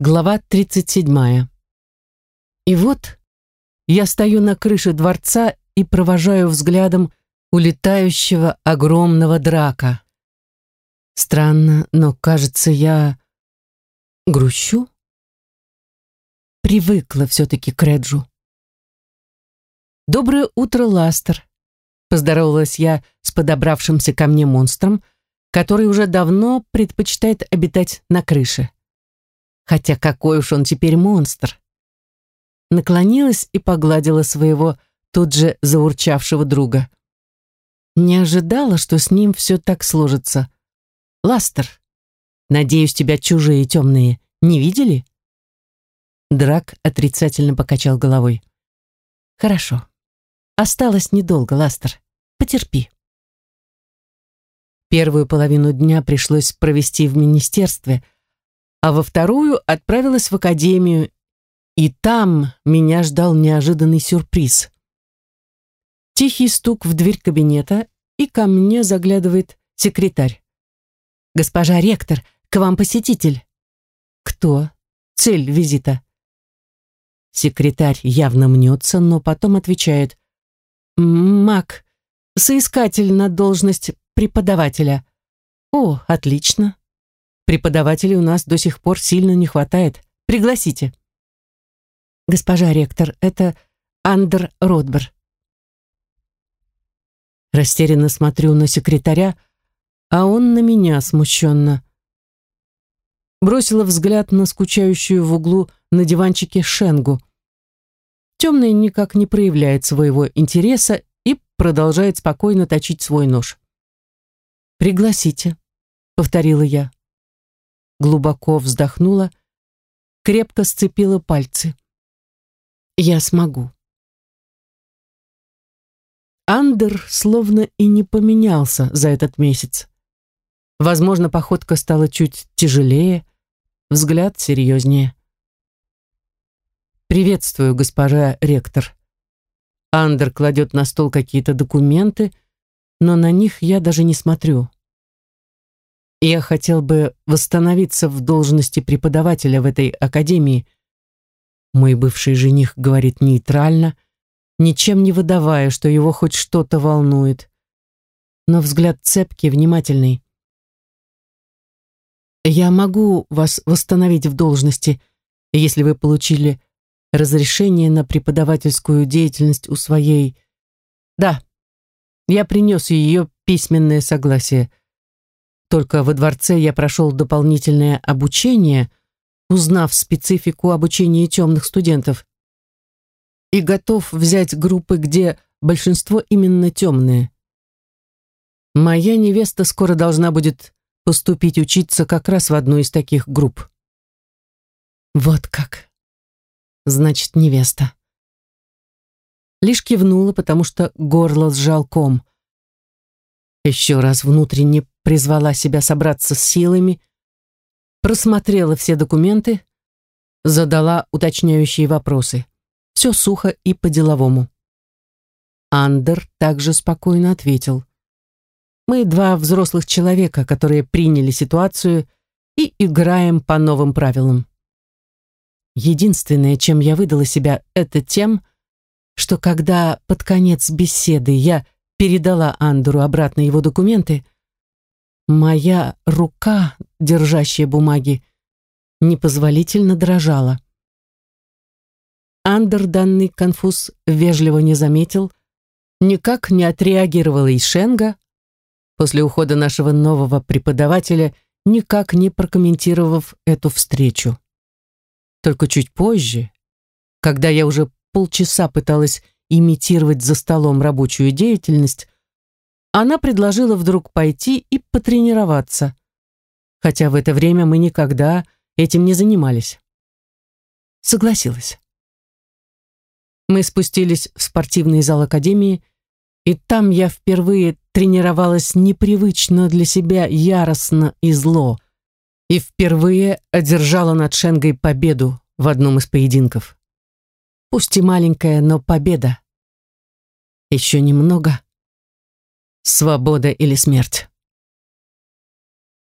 Глава 37. И вот я стою на крыше дворца и провожаю взглядом улетающего огромного драка. Странно, но, кажется, я грущу. Привыкла все-таки к Реджу. «Доброе утро, Ластер!» Поздоровалась я с подобравшимся ко мне монстром, который уже давно предпочитает обитать на крыше. Хотя какой уж он теперь монстр. Наклонилась и погладила своего тут же заурчавшего друга. Не ожидала, что с ним все так сложится. Ластер, надеюсь, тебя чужие темные не видели? Драк отрицательно покачал головой. Хорошо. Осталось недолго, Ластер. Потерпи. Первую половину дня пришлось провести в министерстве, а во вторую отправилась в академию, и там меня ждал неожиданный сюрприз. Тихий стук в дверь кабинета, и ко мне заглядывает секретарь. «Госпожа ректор, к вам посетитель». «Кто? Цель визита?» Секретарь явно мнется, но потом отвечает. «Мак, соискатель на должность преподавателя». «О, отлично. Преподавателей у нас до сих пор сильно не хватает. Пригласите. Госпожа ректор, это Андер Ротбер. Растерянно смотрю на секретаря, а он на меня смущенно. Бросила взгляд на скучающую в углу на диванчике Шенгу. Темный никак не проявляет своего интереса и продолжает спокойно точить свой нож. «Пригласите», — повторила я глубоко вздохнула, крепко сцепила пальцы. «Я смогу». Андер словно и не поменялся за этот месяц. Возможно, походка стала чуть тяжелее, взгляд серьезнее. «Приветствую, госпожа ректор». Андер кладет на стол какие-то документы, но на них я даже не смотрю. Я хотел бы восстановиться в должности преподавателя в этой академии. Мой бывший жених говорит нейтрально, ничем не выдавая, что его хоть что-то волнует. Но взгляд цепкий, внимательный. Я могу вас восстановить в должности, если вы получили разрешение на преподавательскую деятельность у своей... Да, я принес ее письменное согласие – только во дворце я прошел дополнительное обучение, узнав специфику обучения темных студентов, и готов взять группы, где большинство именно темные. Моя невеста скоро должна будет поступить учиться как раз в одну из таких групп. Вот как. Значит, невеста. Лишь кивнула, потому что горло сжал ком. Еще раз внутренне призвала себя собраться с силами, просмотрела все документы, задала уточняющие вопросы. Все сухо и по-деловому. Андер также спокойно ответил. «Мы два взрослых человека, которые приняли ситуацию и играем по новым правилам. Единственное, чем я выдала себя, это тем, что когда под конец беседы я передала Андеру обратно его документы, Моя рука, держащая бумаги, непозволительно дрожала. Андер данный конфуз вежливо не заметил, никак не отреагировала и Шенга, после ухода нашего нового преподавателя, никак не прокомментировав эту встречу. Только чуть позже, когда я уже полчаса пыталась имитировать за столом рабочую деятельность, она предложила вдруг пойти и потренироваться, хотя в это время мы никогда этим не занимались. Согласилась. Мы спустились в спортивный зал Академии, и там я впервые тренировалась непривычно для себя яростно и зло, и впервые одержала над Шенгой победу в одном из поединков. Пусть и маленькая, но победа. Еще немного, Свобода или смерть.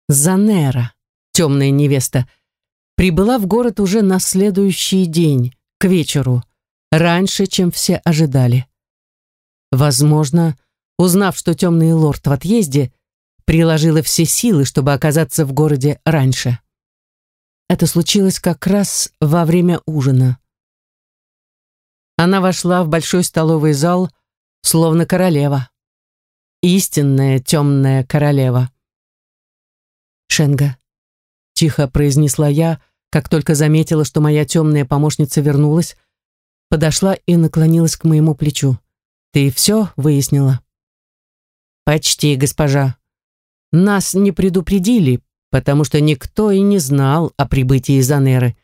Занера, темная невеста, прибыла в город уже на следующий день, к вечеру, раньше, чем все ожидали. Возможно, узнав, что темный лорд в отъезде, приложила все силы, чтобы оказаться в городе раньше. Это случилось как раз во время ужина. Она вошла в большой столовый зал, словно королева. Истинная темная королева. «Шенга», — тихо произнесла я, как только заметила, что моя темная помощница вернулась, подошла и наклонилась к моему плечу. «Ты все выяснила?» «Почти, госпожа. Нас не предупредили, потому что никто и не знал о прибытии Занеры.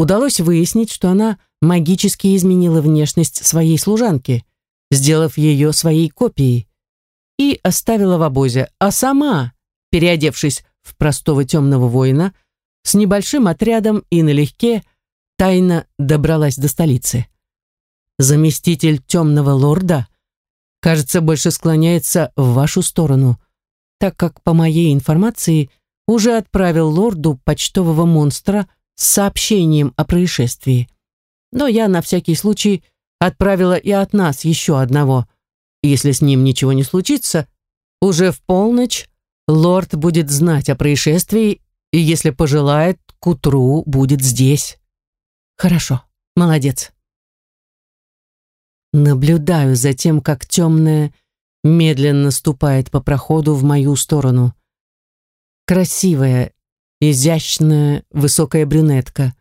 Удалось выяснить, что она магически изменила внешность своей служанки, сделав ее своей копией, и оставила в обозе, а сама, переодевшись в простого темного воина, с небольшим отрядом и налегке тайно добралась до столицы. Заместитель темного лорда, кажется, больше склоняется в вашу сторону, так как, по моей информации, уже отправил лорду почтового монстра с сообщением о происшествии но я на всякий случай отправила и от нас еще одного. Если с ним ничего не случится, уже в полночь лорд будет знать о происшествии и, если пожелает, к утру будет здесь. Хорошо, молодец. Наблюдаю за тем, как темная медленно ступает по проходу в мою сторону. Красивая, изящная, высокая брюнетка.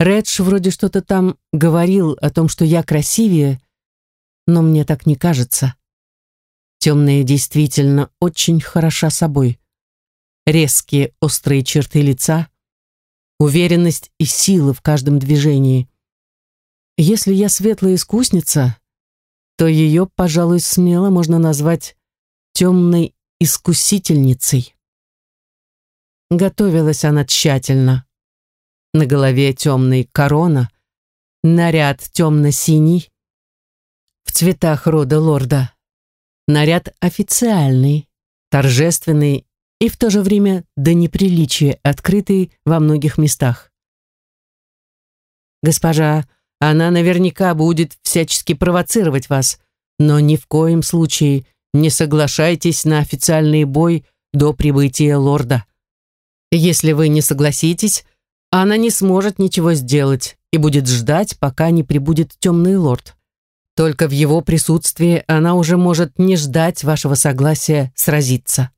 Редж вроде что-то там говорил о том, что я красивее, но мне так не кажется. Темная действительно очень хороша собой. Резкие острые черты лица, уверенность и сила в каждом движении. Если я светлая искусница, то ее, пожалуй, смело можно назвать темной искусительницей. Готовилась она тщательно. На голове темный корона, наряд темно-синий, в цветах рода лорда. Наряд официальный, торжественный и в то же время до неприличия открытый во многих местах. «Госпожа, она наверняка будет всячески провоцировать вас, но ни в коем случае не соглашайтесь на официальный бой до прибытия лорда. Если вы не согласитесь, она не сможет ничего сделать и будет ждать, пока не прибудет темный лорд. Только в его присутствии она уже может не ждать вашего согласия сразиться.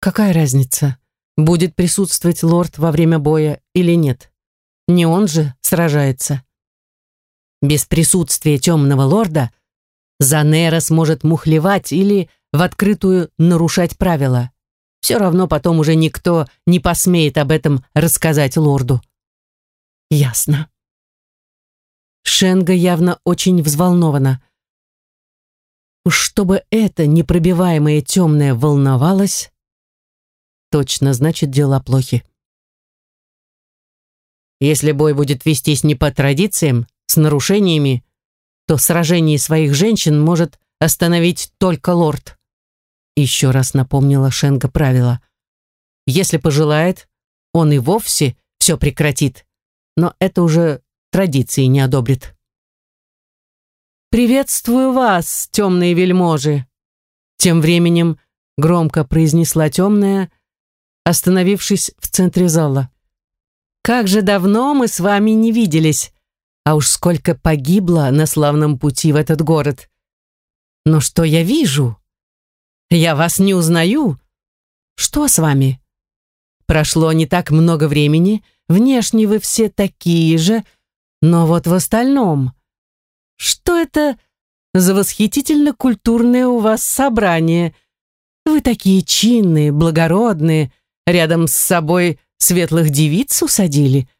Какая разница, будет присутствовать лорд во время боя или нет? Не он же сражается. Без присутствия темного лорда Занера сможет мухлевать или в открытую нарушать правила. Все равно потом уже никто не посмеет об этом рассказать лорду. Ясно. Шенга явно очень взволнована. Чтобы это непробиваемое темное волновалось, точно значит дела плохи. Если бой будет вестись не по традициям, с нарушениями, то сражение своих женщин может остановить только лорд. Еще раз напомнила Шенга правило. Если пожелает, он и вовсе все прекратит. Но это уже традиции не одобрит. «Приветствую вас, темные вельможи!» Тем временем громко произнесла темная, остановившись в центре зала. «Как же давно мы с вами не виделись, а уж сколько погибло на славном пути в этот город. Но что я вижу?» Я вас не узнаю. Что с вами? Прошло не так много времени, внешне вы все такие же, но вот в остальном... Что это за восхитительно культурное у вас собрание? Вы такие чинные, благородные, рядом с собой светлых девиц усадили.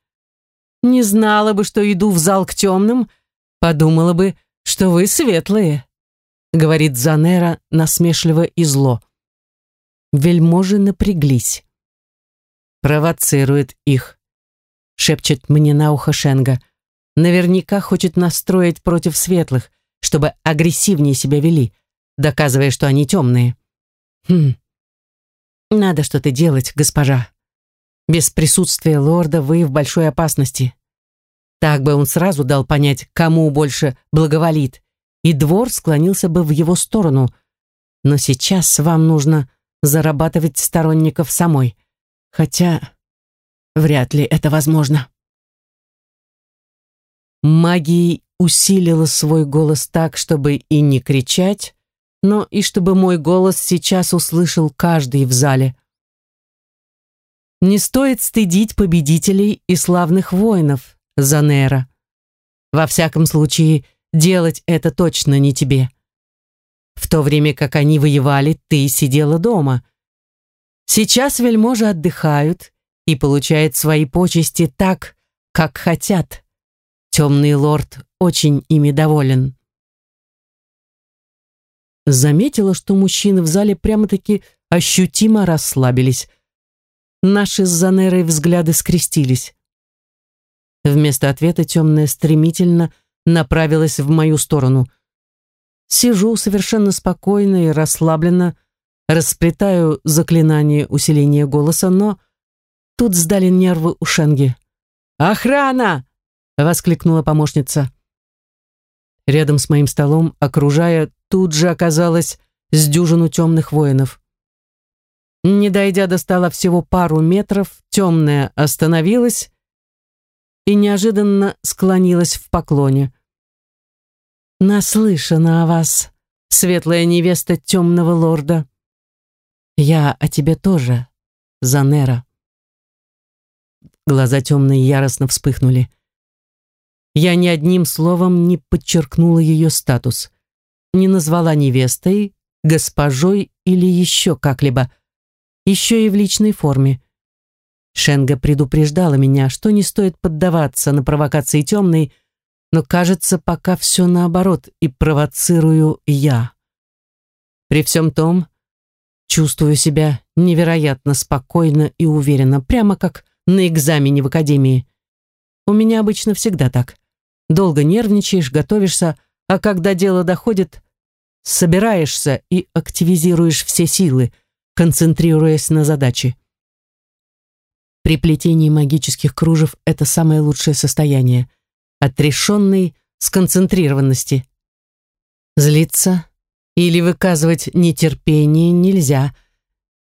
Не знала бы, что иду в зал к темным, подумала бы, что вы светлые говорит Занера насмешливо и зло. Вельможи напряглись. Провоцирует их, шепчет мне на ухо Шенга. Наверняка хочет настроить против светлых, чтобы агрессивнее себя вели, доказывая, что они темные. Хм. Надо что-то делать, госпожа. Без присутствия лорда вы в большой опасности. Так бы он сразу дал понять, кому больше благоволит, и двор склонился бы в его сторону. Но сейчас вам нужно зарабатывать сторонников самой. Хотя вряд ли это возможно. Магией усилила свой голос так, чтобы и не кричать, но и чтобы мой голос сейчас услышал каждый в зале. Не стоит стыдить победителей и славных воинов, Занера. Во всяком случае, делать это точно не тебе. В то время как они воевали, ты сидела дома. Сейчас вельможи отдыхают и получают свои почести так, как хотят. Темный лорд очень ими доволен. Заметила, что мужчины в зале прямо-таки ощутимо расслабились. Наши с Занерой взгляды скрестились. Вместо ответа темная стремительно направилась в мою сторону. Сижу совершенно спокойно и расслабленно, расплетаю заклинание усиления голоса, но тут сдали нервы у Шенги. «Охрана!» — воскликнула помощница. Рядом с моим столом, окружая, тут же оказалось с дюжину темных воинов. Не дойдя до стола всего пару метров, темная остановилась и неожиданно склонилась в поклоне. «Наслышана о вас, светлая невеста темного лорда. Я о тебе тоже, Занера». Глаза темные яростно вспыхнули. Я ни одним словом не подчеркнула ее статус, не назвала невестой, госпожой или еще как-либо, еще и в личной форме. Шенга предупреждала меня, что не стоит поддаваться на провокации темной, но, кажется, пока все наоборот, и провоцирую я. При всем том, чувствую себя невероятно спокойно и уверенно, прямо как на экзамене в академии. У меня обычно всегда так. Долго нервничаешь, готовишься, а когда дело доходит, собираешься и активизируешь все силы, концентрируясь на задаче. При плетении магических кружев это самое лучшее состояние. Отрешенной сконцентрированности. Злиться или выказывать нетерпение нельзя.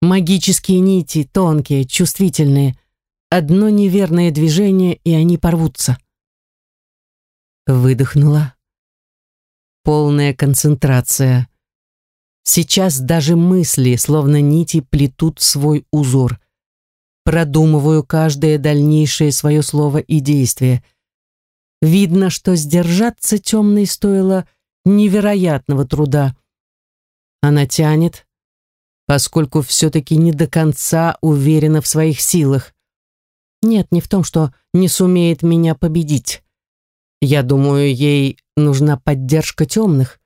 Магические нити тонкие, чувствительные. Одно неверное движение, и они порвутся. Выдохнула. Полная концентрация. Сейчас даже мысли, словно нити, плетут свой узор продумываю каждое дальнейшее свое слово и действие. Видно, что сдержаться темной стоило невероятного труда. Она тянет, поскольку все-таки не до конца уверена в своих силах. Нет, не в том, что не сумеет меня победить. Я думаю, ей нужна поддержка темных,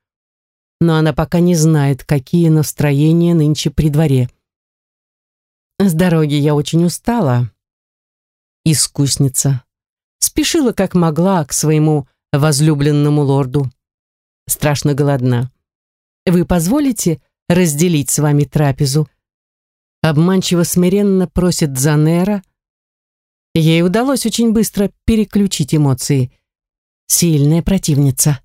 но она пока не знает, какие настроения нынче при дворе. С дороги я очень устала. Искусница. Спешила как могла к своему возлюбленному лорду. Страшно голодна. Вы позволите разделить с вами трапезу? Обманчиво смиренно просит Занера. Ей удалось очень быстро переключить эмоции. Сильная противница.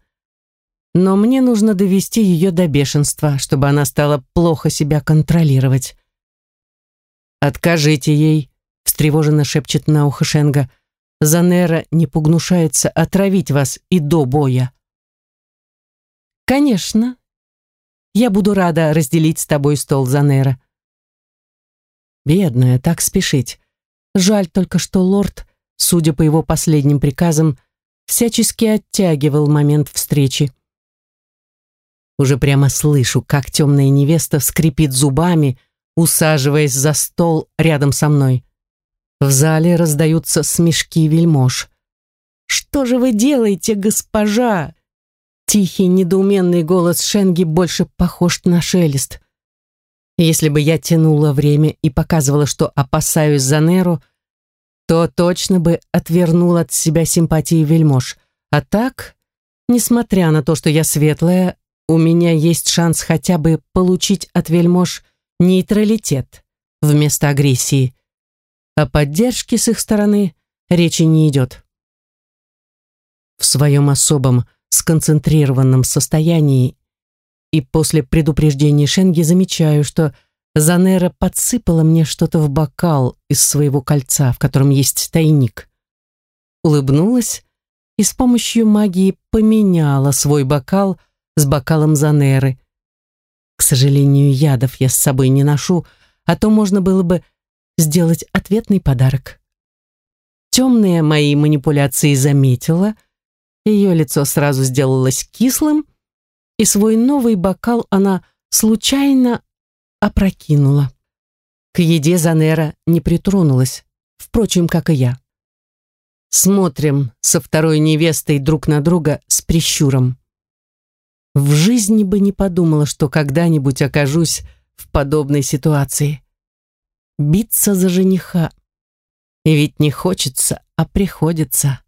Но мне нужно довести ее до бешенства, чтобы она стала плохо себя контролировать. «Откажите ей», — встревоженно шепчет на ухо Шенга. «Занера не погнушается отравить вас и до боя». «Конечно. Я буду рада разделить с тобой стол, Занера». Бедная, так спешить. Жаль только, что лорд, судя по его последним приказам, всячески оттягивал момент встречи. Уже прямо слышу, как темная невеста скрипит зубами, усаживаясь за стол рядом со мной. В зале раздаются смешки вельмож. «Что же вы делаете, госпожа?» Тихий, недоуменный голос Шенги больше похож на шелест. Если бы я тянула время и показывала, что опасаюсь за Неру, то точно бы отвернула от себя симпатии вельмож. А так, несмотря на то, что я светлая, у меня есть шанс хотя бы получить от вельмож нейтралитет вместо агрессии. О поддержке с их стороны речи не идет. В своем особом сконцентрированном состоянии и после предупреждения Шенги замечаю, что Занера подсыпала мне что-то в бокал из своего кольца, в котором есть тайник. Улыбнулась и с помощью магии поменяла свой бокал с бокалом Занеры. К сожалению, ядов я с собой не ношу, а то можно было бы сделать ответный подарок. Темная мои манипуляции заметила, ее лицо сразу сделалось кислым, и свой новый бокал она случайно опрокинула. К еде Занера не притронулась, впрочем, как и я. Смотрим со второй невестой друг на друга с прищуром. В жизни бы не подумала, что когда-нибудь окажусь в подобной ситуации. Биться за жениха. И ведь не хочется, а приходится.